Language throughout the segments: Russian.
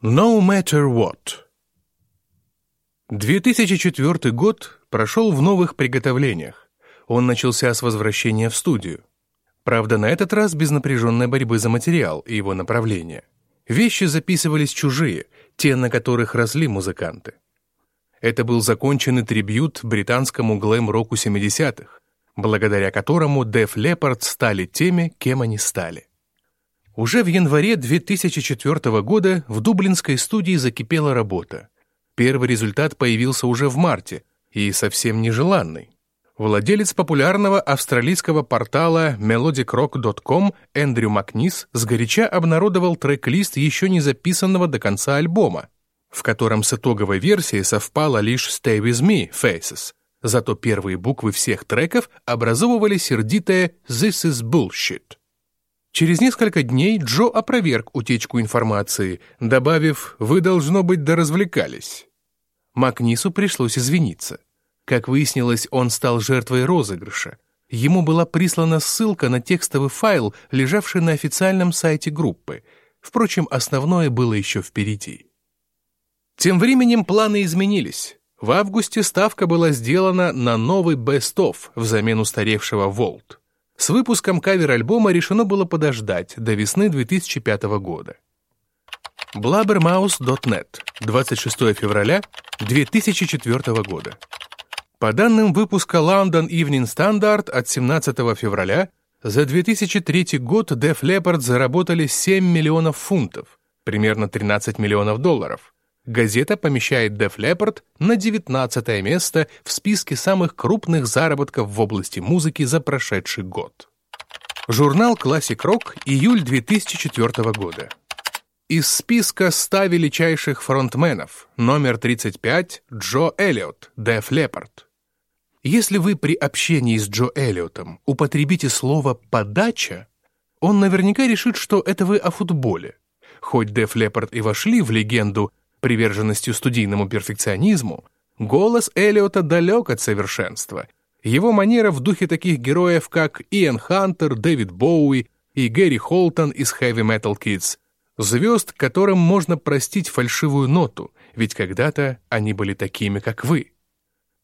No Matter What 2004 год прошел в новых приготовлениях. Он начался с возвращения в студию. Правда, на этот раз без напряженной борьбы за материал и его направление. Вещи записывались чужие, те, на которых росли музыканты. Это был законченный трибют британскому глэм-року 70-х, благодаря которому Def Leppard стали теми, кем они стали. Уже в январе 2004 года в дублинской студии закипела работа. Первый результат появился уже в марте, и совсем нежеланный. Владелец популярного австралийского портала melodicrock.com Эндрю Макнис сгоряча обнародовал трек-лист еще не записанного до конца альбома, в котором с итоговой версией совпала лишь «Stay With Me» Faces, зато первые буквы всех треков образовывали сердитое «This is bullshit». Через несколько дней Джо опроверг утечку информации, добавив «Вы, должно быть, доразвлекались». Макнису пришлось извиниться. Как выяснилось, он стал жертвой розыгрыша. Ему была прислана ссылка на текстовый файл, лежавший на официальном сайте группы. Впрочем, основное было еще впереди. Тем временем планы изменились. В августе ставка была сделана на новый Best Of взамен устаревшего Volt. С выпуском кавер-альбома решено было подождать до весны 2005 года. blabbermouse.net, 26 февраля 2004 года. По данным выпуска London Evening Standard от 17 февраля, за 2003 год Def Leppard заработали 7 миллионов фунтов, примерно 13 миллионов долларов. Газета помещает Def Leppard на 19 место в списке самых крупных заработков в области музыки за прошедший год. Журнал Classic Rock, июль 2004 года. Из списка 100 величайших фронтменов, номер 35 – Джо Эллиот, Def Leppard. Если вы при общении с Джо Эллиотом употребите слово «подача», он наверняка решит, что это вы о футболе. Хоть Def Leppard и вошли в легенду приверженностью студийному перфекционизму, голос Эллиота далек от совершенства. Его манера в духе таких героев, как Иэн Хантер, Дэвид Боуи и Гэри Холтон из Heavy Metal Kids, звезд, которым можно простить фальшивую ноту, ведь когда-то они были такими, как вы.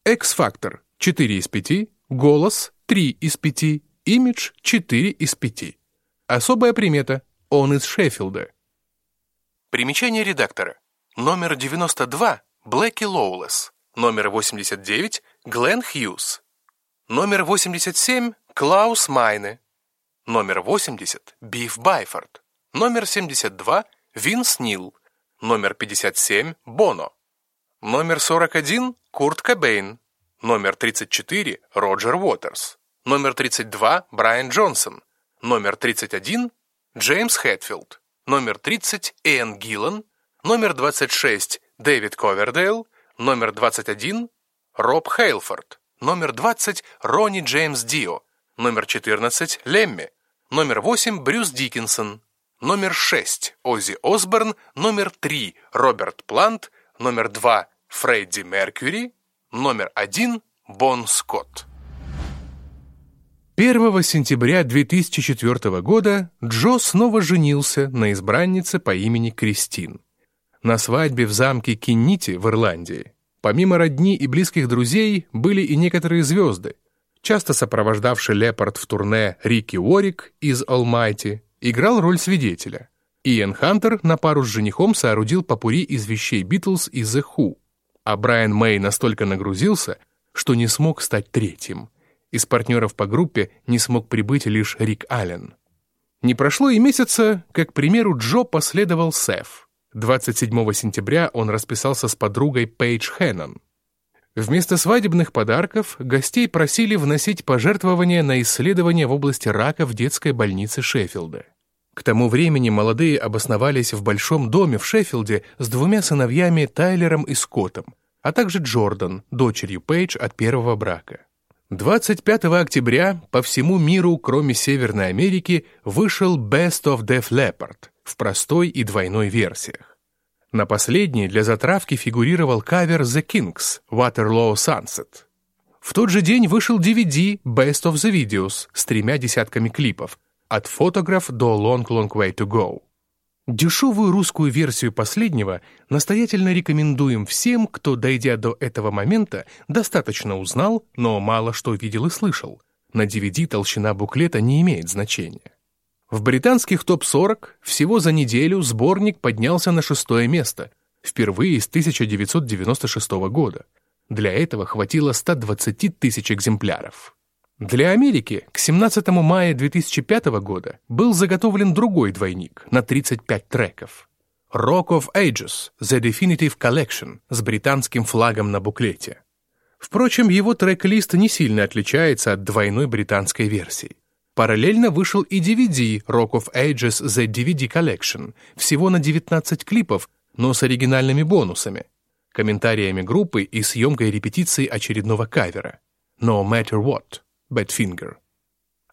X-фактор 4 из 5, голос 3 из 5, имидж 4 из 5. Особая примета – он из Шеффилда. Примечание редактора. Номер 92 – Блэки Лоулес. Номер 89 – Глен Хьюз. Номер 87 – Клаус Майне. Номер 80 – Биф Байфорд. Номер 72 – Винс Нил. Номер 57 – Боно. Номер 41 – Курт Кобейн. Номер 34 – Роджер Уотерс. Номер 32 – Брайан Джонсон. Номер 31 – Джеймс Хэтфилд. Номер 30 – Иэн Гиллан номер 26 Дэвид Ковердейл, номер 21 Роб Хейлфорд, номер 20 Ронни Джеймс Дио, номер 14 Лемми, номер 8 Брюс Диккенсон, номер 6 Оззи Осборн, номер 3 Роберт Плант, номер 2 Фредди Меркьюри, номер 1 Бон Скотт. 1 сентября 2004 года Джо снова женился на избраннице по имени Кристин. На свадьбе в замке Киннити в Ирландии, помимо родни и близких друзей, были и некоторые звезды, часто сопровождавший Лепард в турне Рики Уорик из Almighty, играл роль свидетеля. Иэн Хантер на пару с женихом соорудил попури из вещей Битлз и The Who, а Брайан Мэй настолько нагрузился, что не смог стать третьим. Из партнеров по группе не смог прибыть лишь Рик Аллен. Не прошло и месяца, как, к примеру, Джо последовал Сеф. 27 сентября он расписался с подругой Пейдж Хеннон. Вместо свадебных подарков гостей просили вносить пожертвования на исследования в области рака в детской больнице Шеффилда. К тому времени молодые обосновались в большом доме в Шеффилде с двумя сыновьями Тайлером и Скоттом, а также Джордан, дочерью Пейдж от первого брака. 25 октября по всему миру, кроме Северной Америки, вышел Best of Def Leppard в простой и двойной версиях. На последней для затравки фигурировал кавер The Kings Waterloo Sunset. В тот же день вышел DVD Best of the Videos с тремя десятками клипов от Photograph до Long Long Way to Go. Дешевую русскую версию последнего настоятельно рекомендуем всем, кто, дойдя до этого момента, достаточно узнал, но мало что видел и слышал. На DVD толщина буклета не имеет значения. В британских топ-40 всего за неделю сборник поднялся на шестое место, впервые с 1996 года. Для этого хватило 120 тысяч экземпляров. Для Америки к 17 мая 2005 года был заготовлен другой двойник на 35 треков. Rock of Ages – The Definitive Collection с британским флагом на буклете. Впрочем, его трек-лист не сильно отличается от двойной британской версии. Параллельно вышел и DVD Rock of Ages The DVD Collection, всего на 19 клипов, но с оригинальными бонусами, комментариями группы и съемкой репетиции очередного кавера «No Matter What» Badfinger.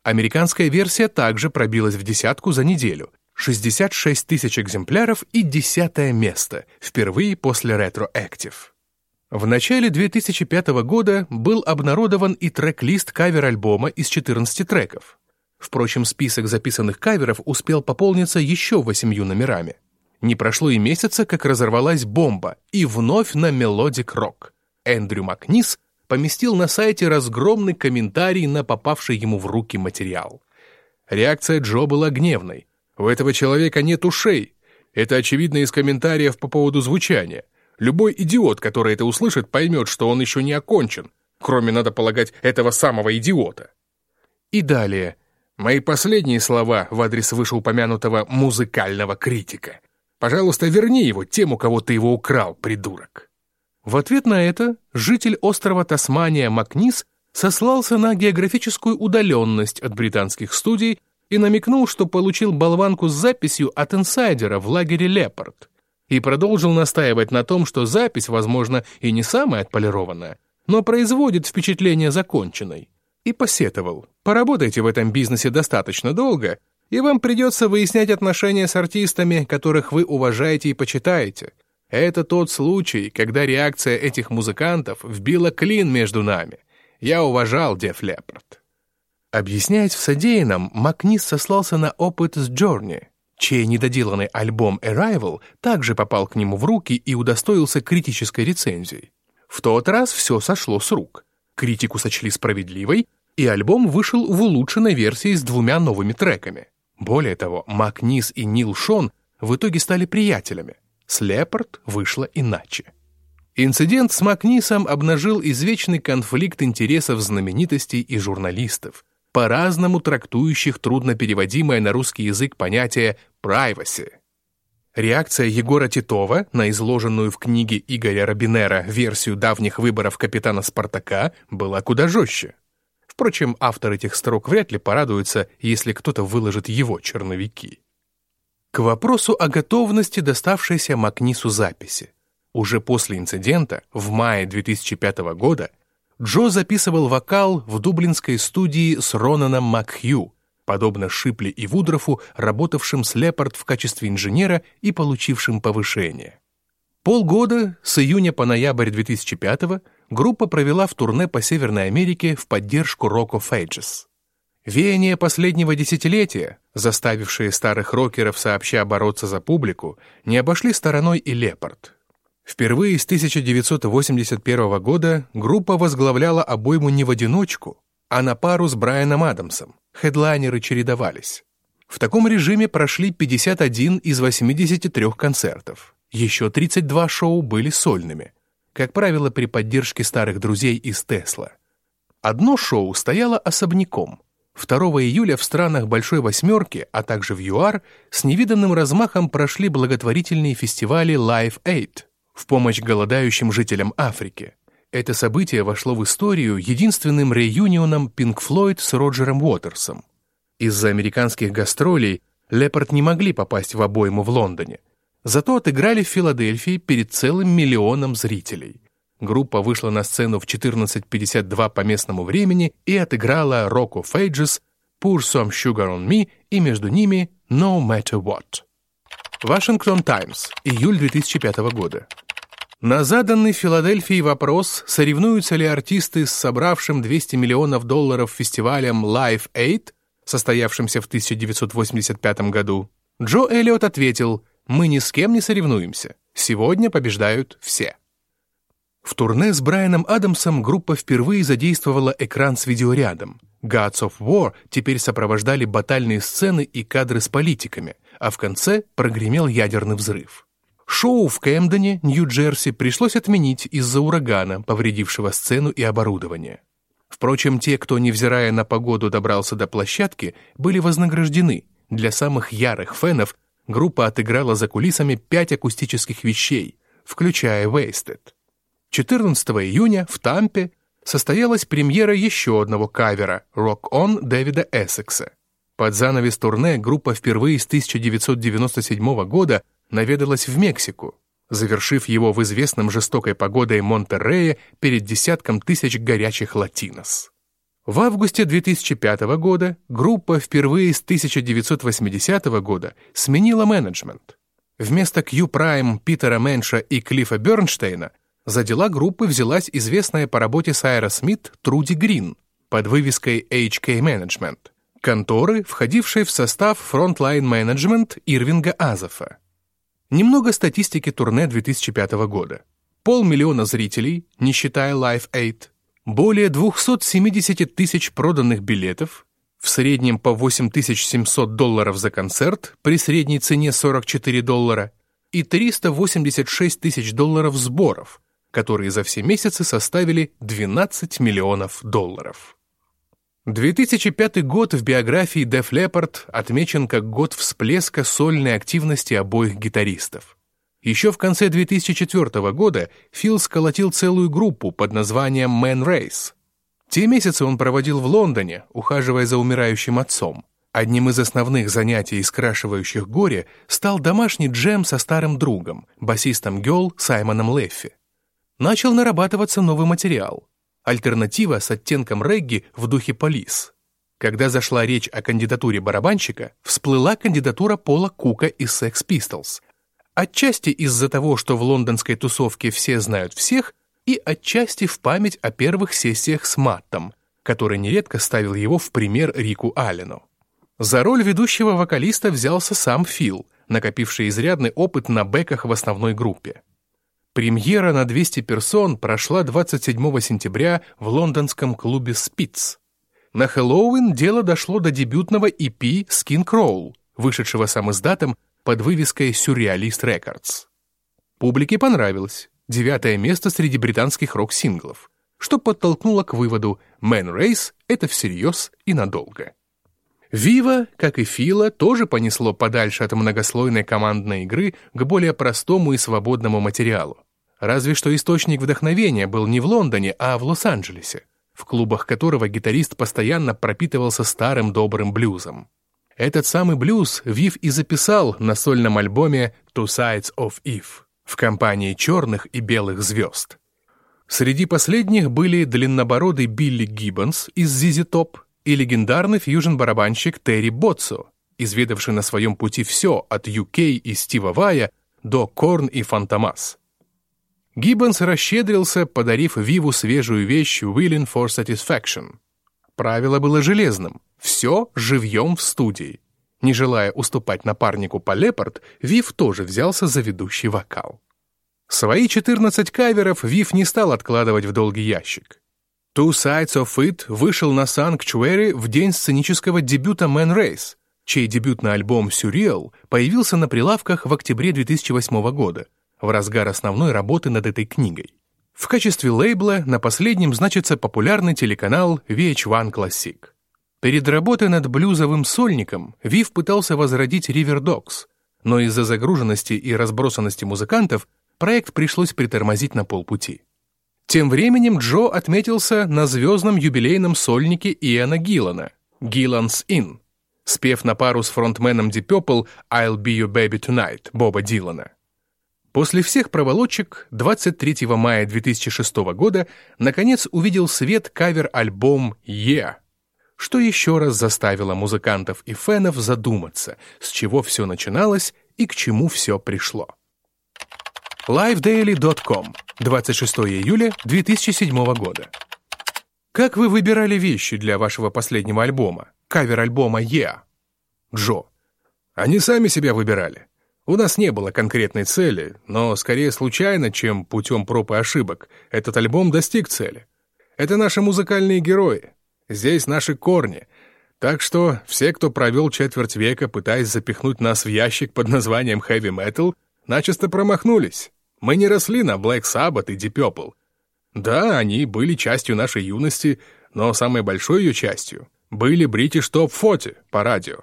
Американская версия также пробилась в десятку за неделю, 66 тысяч экземпляров и десятое место, впервые после Retroactive. В начале 2005 года был обнародован и трек-лист кавер-альбома из 14 треков. Впрочем, список записанных каверов успел пополниться еще восемью номерами. Не прошло и месяца, как разорвалась бомба, и вновь на Melodic Rock. Эндрю Макнис поместил на сайте разгромный комментарий на попавший ему в руки материал. Реакция Джо была гневной. «У этого человека нет ушей. Это очевидно из комментариев по поводу звучания. Любой идиот, который это услышит, поймет, что он еще не окончен, кроме, надо полагать, этого самого идиота». И далее. Мои последние слова в адрес вышеупомянутого музыкального критика. Пожалуйста, верни его тем, у кого ты его украл, придурок. В ответ на это житель острова Тасмания Макнис сослался на географическую удаленность от британских студий и намекнул, что получил болванку с записью от инсайдера в лагере Лепард, и продолжил настаивать на том, что запись, возможно, и не самая отполированная, но производит впечатление законченной и посетовал. Поработайте в этом бизнесе достаточно долго, и вам придется выяснять отношения с артистами, которых вы уважаете и почитаете. Это тот случай, когда реакция этих музыкантов вбила клин между нами. Я уважал Деф Лепард. Объясняясь в содеянном, Макнис сослался на опыт с Джорни, чей недоделанный альбом Arrival также попал к нему в руки и удостоился критической рецензии. В тот раз все сошло с рук критику сочли справедливой, и альбом вышел в улучшенной версии с двумя новыми треками. Более того, Мак Нис и Нил Шон в итоге стали приятелями. С Лепард вышло иначе. Инцидент с Макнисом обнажил извечный конфликт интересов знаменитостей и журналистов, по-разному трактующих труднопереводимое на русский язык понятие «privacy». Реакция Егора Титова на изложенную в книге Игоря Робинера версию давних выборов капитана «Спартака» была куда жестче. Впрочем, автор этих строк вряд ли порадуется, если кто-то выложит его черновики. К вопросу о готовности доставшейся Макнису записи. Уже после инцидента, в мае 2005 года, Джо записывал вокал в дублинской студии с Ронаном Макхью, подобно Шипли и Вудрофу, работавшим с Лепард в качестве инженера и получившим повышение. Полгода, с июня по ноябрь 2005 группа провела в турне по Северной Америке в поддержку Rock of Ages. Веяния последнего десятилетия, заставившие старых рокеров сообща бороться за публику, не обошли стороной и Лепард. Впервые с 1981 года группа возглавляла обойму не в одиночку, а на пару с Брайаном Адамсом. Хедлайнеры чередовались. В таком режиме прошли 51 из 83 концертов. Еще 32 шоу были сольными, как правило, при поддержке старых друзей из Тесла. Одно шоу стояло особняком. 2 июля в странах Большой Восьмерки, а также в ЮАР, с невиданным размахом прошли благотворительные фестивали Live Aid в помощь голодающим жителям Африки. Это событие вошло в историю единственным реюнионом Pink Floyd с Роджером Уотерсом. Из-за американских гастролей Лепард не могли попасть в обойму в Лондоне. Зато отыграли в Филадельфии перед целым миллионом зрителей. Группа вышла на сцену в 14.52 по местному времени и отыграла Rock of Ages, Pour Some Sugar on Me и между ними No Matter What. Вашингтон Таймс, июль 2005 года. На заданный Филадельфии вопрос, соревнуются ли артисты с собравшим 200 миллионов долларов фестивалем Live Aid, состоявшимся в 1985 году, Джо Эллиот ответил, «Мы ни с кем не соревнуемся. Сегодня побеждают все». В турне с Брайаном Адамсом группа впервые задействовала экран с видеорядом. Gods of War теперь сопровождали батальные сцены и кадры с политиками, а в конце прогремел ядерный взрыв. Шоу в Кэмдене, Нью-Джерси, пришлось отменить из-за урагана, повредившего сцену и оборудование. Впрочем, те, кто, невзирая на погоду, добрался до площадки, были вознаграждены. Для самых ярых фенов группа отыграла за кулисами пять акустических вещей, включая Wasted. 14 июня в Тампе состоялась премьера еще одного кавера «Rock On» Дэвида Эссекса. Под занавес турне группа впервые с 1997 года наведалась в Мексику, завершив его в известном жестокой погодой Монтеррее перед десятком тысяч горячих латинос. В августе 2005 года группа впервые с 1980 года сменила менеджмент. Вместо Q-Prime Питера Менша и Клиффа Бернштейна за дела группы взялась известная по работе с Аэросмит Труди Грин под вывеской HK Management, конторы, входившей в состав Frontline Management Ирвинга Азофа. Немного статистики турне 2005 года. Полмиллиона зрителей, не считая Live Aid, более 270 тысяч проданных билетов, в среднем по 8700 долларов за концерт при средней цене 44 доллара и 386 тысяч долларов сборов, которые за все месяцы составили 12 миллионов долларов. 2005 год в биографии Def Leppard отмечен как год всплеска сольной активности обоих гитаристов. Еще в конце 2004 года Фил сколотил целую группу под названием Man Race. Те месяцы он проводил в Лондоне, ухаживая за умирающим отцом. Одним из основных занятий, скрашивающих горе, стал домашний джем со старым другом, басистом Гелл Саймоном Леффи начал нарабатываться новый материал. Альтернатива с оттенком регги в духе полис. Когда зашла речь о кандидатуре барабанщика, всплыла кандидатура Пола Кука из Sex Pistols. Отчасти из-за того, что в лондонской тусовке все знают всех, и отчасти в память о первых сессиях с Маттом, который нередко ставил его в пример Рику Аллену. За роль ведущего вокалиста взялся сам Фил, накопивший изрядный опыт на бэках в основной группе. Премьера на 200 персон прошла 27 сентября в лондонском клубе «Spitz». На Хэллоуин дело дошло до дебютного EP «Skin Crawl», вышедшего самиздатом под вывеской «Surrealist Records». Публике понравилось. Девятое место среди британских рок-синглов, что подтолкнуло к выводу «Man Race» — это всерьез и надолго. Вива, как и Фила, тоже понесло подальше от многослойной командной игры к более простому и свободному материалу. Разве что источник вдохновения был не в Лондоне, а в Лос-Анджелесе, в клубах которого гитарист постоянно пропитывался старым добрым блюзом. Этот самый блюз Вив и записал на сольном альбоме «Two Sides of Eve» в компании черных и белых звезд. Среди последних были длиннобородый Билли Гиббонс из ZZ Top и легендарный фьюжн-барабанщик Терри Ботсо, изведавший на своем пути все от UK и Стива Вая до Корн и Фантомас. Гиббонс расщедрился, подарив Виву свежую вещь «Willing for Satisfaction». Правило было железным — все живьем в студии. Не желая уступать напарнику по Лепард, Вив тоже взялся за ведущий вокал. Свои 14 каверов Вив не стал откладывать в долгий ящик. Two Sides of It вышел на Sanctuary в день сценического дебюта Man Race, чей дебютный альбом Surreal появился на прилавках в октябре 2008 года, в разгар основной работы над этой книгой. В качестве лейбла на последнем значится популярный телеканал VH1 Classic. Перед работой над блюзовым сольником Вив пытался возродить River Dogs, но из-за загруженности и разбросанности музыкантов проект пришлось притормозить на полпути. Тем временем Джо отметился на звездном юбилейном сольнике Иэна Гиллана «Gillan's In», спев на пару с фронтменом Deep Purple «I'll be your baby tonight» Боба Дилана. После всех проволочек 23 мая 2006 года наконец увидел свет кавер-альбом «Yeah», что еще раз заставило музыкантов и фенов задуматься, с чего все начиналось и к чему все пришло. LiveDaily.com, 26 июля 2007 года. Как вы выбирали вещи для вашего последнего альбома, кавер-альбома «Yeah»? Джо. Они сами себя выбирали. У нас не было конкретной цели, но скорее случайно, чем путем проб и ошибок, этот альбом достиг цели. Это наши музыкальные герои. Здесь наши корни. Так что все, кто провел четверть века, пытаясь запихнуть нас в ящик под названием heavy metal, начисто промахнулись. Мы не росли на Black Sabbath и Deep Purple. Да, они были частью нашей юности, но самой большой ее частью были British Top 40 по радио.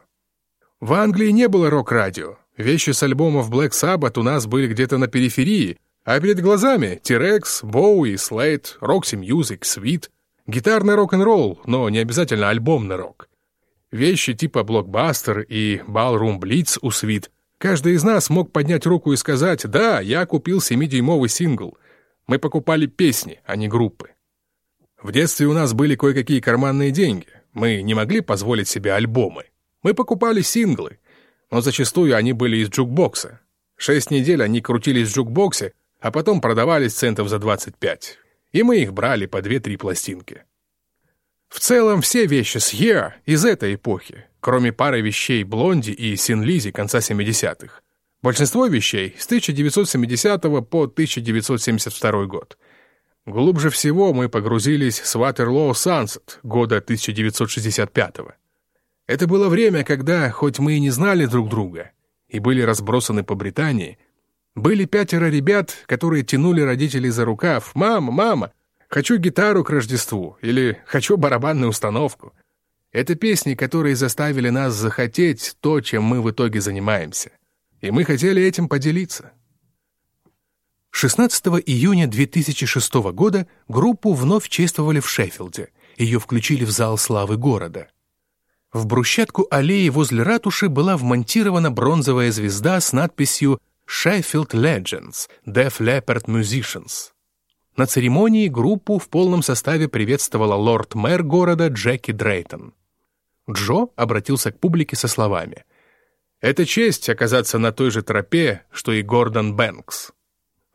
В Англии не было рок-радио. Вещи с альбомов Black Sabbath у нас были где-то на периферии, а перед глазами T-Rex, Bowie, Slade, Roxy Music, Sweet, гитарный рок-н-ролл, но не обязательно альбомный рок. Вещи типа Blockbuster и Ballroom Blitz у Sweet. Каждый из нас мог поднять руку и сказать «Да, я купил 7-дюймовый сингл». Мы покупали песни, а не группы. В детстве у нас были кое-какие карманные деньги. Мы не могли позволить себе альбомы. Мы покупали синглы, но зачастую они были из джукбокса. Шесть недель они крутились в джукбоксе, а потом продавались центов за 25. И мы их брали по две-три пластинки. В целом, все вещи с Yeah! из этой эпохи, кроме пары вещей Blondie и Thin Lizzy конца 70-х. Большинство вещей с 1970 по 1972 год. Глубже всего мы погрузились с Waterloo Sunset года 1965 -го. Это было время, когда, хоть мы и не знали друг друга, и были разбросаны по Британии, были пятеро ребят, которые тянули родителей за рукав. «Мама, мама, хочу гитару к Рождеству» или «хочу барабанную установку». Это песни, которые заставили нас захотеть то, чем мы в итоге занимаемся. И мы хотели этим поделиться. 16 июня 2006 года группу вновь чествовали в Шеффилде. Ее включили в зал славы города. В брусчатку аллеи возле ратуши была вмонтирована бронзовая звезда с надписью «Sheffield Legends Def Leppard Musicians». На церемонии группу в полном составе приветствовала лорд-мэр города Джеки Дрейтон. Джо обратился к публике со словами «Это честь оказаться на той же тропе, что и Гордон Бэнкс».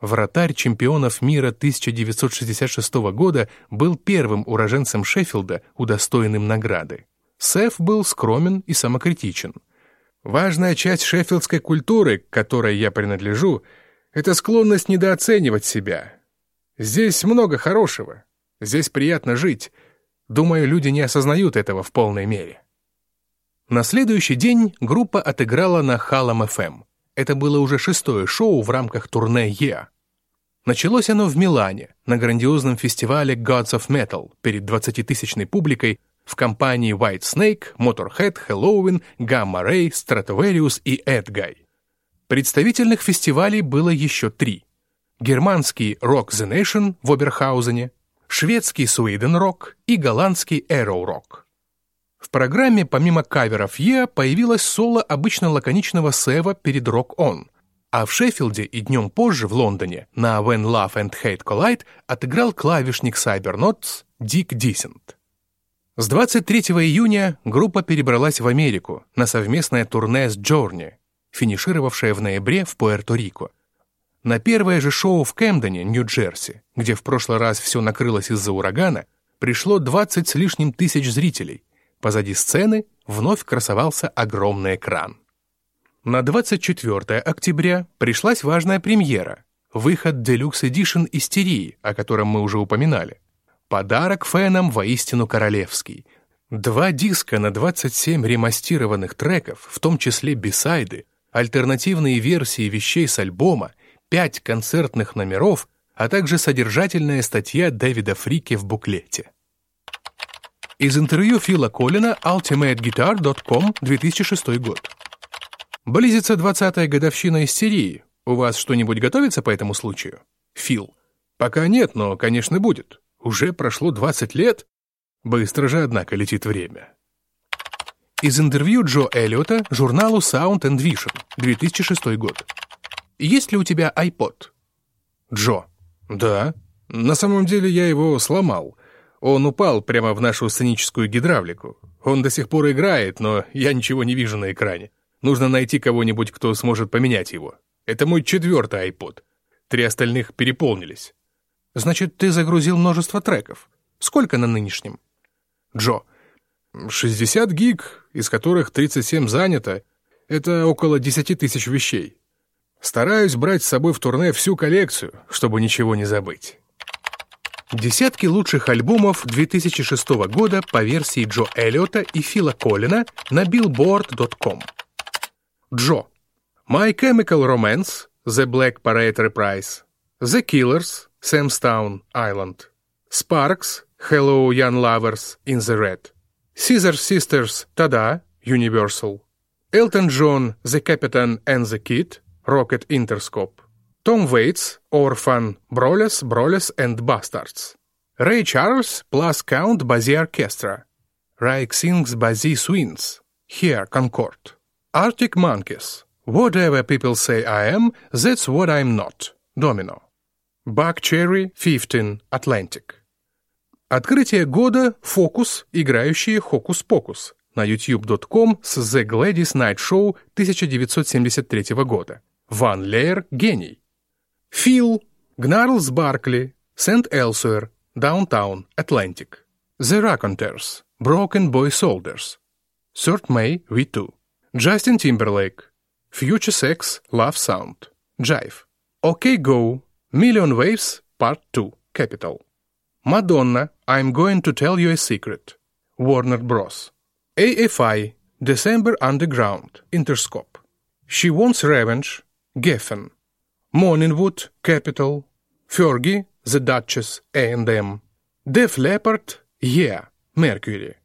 Вратарь чемпионов мира 1966 года был первым уроженцем Шеффилда, удостоенным награды. Сеф был скромен и самокритичен. Важная часть шеффилдской культуры, к которой я принадлежу, это склонность недооценивать себя. Здесь много хорошего. Здесь приятно жить. Думаю, люди не осознают этого в полной мере. На следующий день группа отыграла на Халам FM. Это было уже шестое шоу в рамках турне «Yeah». Началось оно в Милане, на грандиозном фестивале Gods of Metal перед 20-тысячной публикой, в компании White Snake, Motorhead, Halloween, Gamma Ray, Stratovarius и Edguy. Представительных фестивалей было еще три. Германский Rock the Nation в Оберхаузене, шведский Sweden Rock и голландский Arrow Rock. В программе помимо каверов Е появилось соло обычно лаконичного Сева перед Rock On, а в Шеффилде и днем позже в Лондоне на When Love and Hate Collide отыграл клавишник Cybernots Дик Дисент. С 23 июня группа перебралась в Америку на совместное турне с Джорни, финишировавшее в ноябре в Пуэрто-Рико. На первое же шоу в Кэмдоне, Нью-Джерси, где в прошлый раз все накрылось из-за урагана, пришло 20 с лишним тысяч зрителей. Позади сцены вновь красовался огромный экран. На 24 октября пришлась важная премьера — выход Deluxe Edition «Истерии», о котором мы уже упоминали. Подарок фенам воистину королевский. Два диска на 27 ремастированных треков, в том числе бисайды, альтернативные версии вещей с альбома, пять концертных номеров, а также содержательная статья Дэвида Фрики в буклете. Из интервью Фила Коллина ultimateguitar.com 2006 год. Близится 20-я годовщина истерии. У вас что-нибудь готовится по этому случаю? Фил. Пока нет, но, конечно, будет. Уже прошло 20 лет? Быстро же, однако, летит время. Из интервью Джо Эллиота журналу Sound and Vision, 2006 год. Есть ли у тебя iPod? Джо. Да. На самом деле я его сломал. Он упал прямо в нашу сценическую гидравлику. Он до сих пор играет, но я ничего не вижу на экране. Нужно найти кого-нибудь, кто сможет поменять его. Это мой четвертый iPod. Три остальных переполнились. Значит, ты загрузил множество треков. Сколько на нынешнем? Джо. 60 гиг, из которых 37 занято. Это около 10 тысяч вещей. Стараюсь брать с собой в турне всю коллекцию, чтобы ничего не забыть. Десятки лучших альбомов 2006 года по версии Джо Эллиота и Фила Коллина на billboard.com. Джо. My Chemical Romance, The Black Parade Reprise, The Killers, Samstown Island, Sparks, Hello Young Lovers in the Red, Scissor Sisters, Tada, Universal, Elton John, The Captain and the Kid, Rocket Interscope, Tom Waits, Orphan, Broles, Broles and Bastards, Ray Charles plus Count Basie Orchestra, Raik sings Basie Swings, Here Concord, Arctic Monkeys, Whatever People Say I Am, That's What I'm Not, Domino, Buckcherry, 15, Atlantic. Открытие года «Focus», играющие «Hocus Pocus» на youtube.com с The Gladys Knight Show 1973 года. Ван Леер – гений. Фил, Гнарлс Баркли, Сент Элсуэр, Даунтаун, Атлантик. The Raconteurs, Broken Boy Soldiers. Third May, V2. Justin Timberlake, Future Sex, Love Sound. Jive. OK Go, Million Waves, Part 2, Capital. Madonna, I'm going to tell you a secret. Warner Bros. AFI, December Underground, Interscope. She Wants Revenge, Geffen. Morningwood, Capital. Fergie, The Duchess, A&M. Def Leppard, Yeah, Mercury.